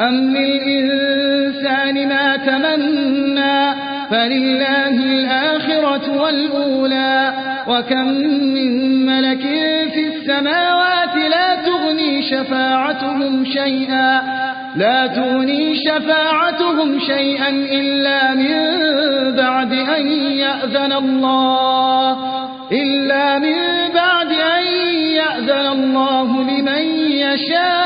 أم للإنسان ما تمنى فلله الآخرة والأولى وكم من ملك في السماوات لا تغني شفاعتهم شيئا لا تغني شفاعتهم شيئا إلا من بعد أن يأذن الله إلا من بعد أن يأذن الله لمن يشاء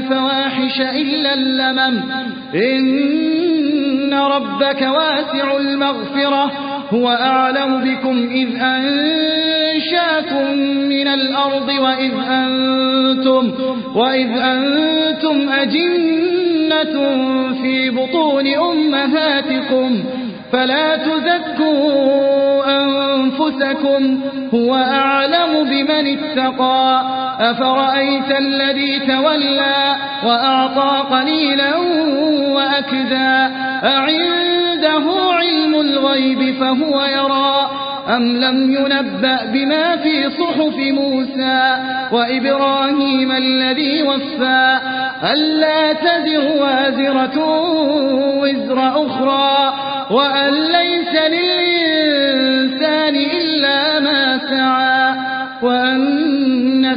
الإثم والفواحش إلا اللمم. إن ربك واسع المغفرة. هو أعلم بكم إذ أنشأكم من الأرض وإذ أنتم, وإذ أنتم أجنة في بطون أمهاتكم. فلا تزكوا أنفسكم هو أعلم بمن اتقى. أفرأيت الذي تولى وأعطى قليلا وأكذا أعنده علم الغيب فهو يرى. أم لم ينبأ بما في صحف موسى وإبراهيم الذي وفى؟ ألا تزر وازرة وزر أخرى. وأن ليس للإنسان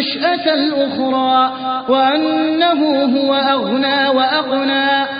النشأة الأخرى وأنه هو أغنى وأغنى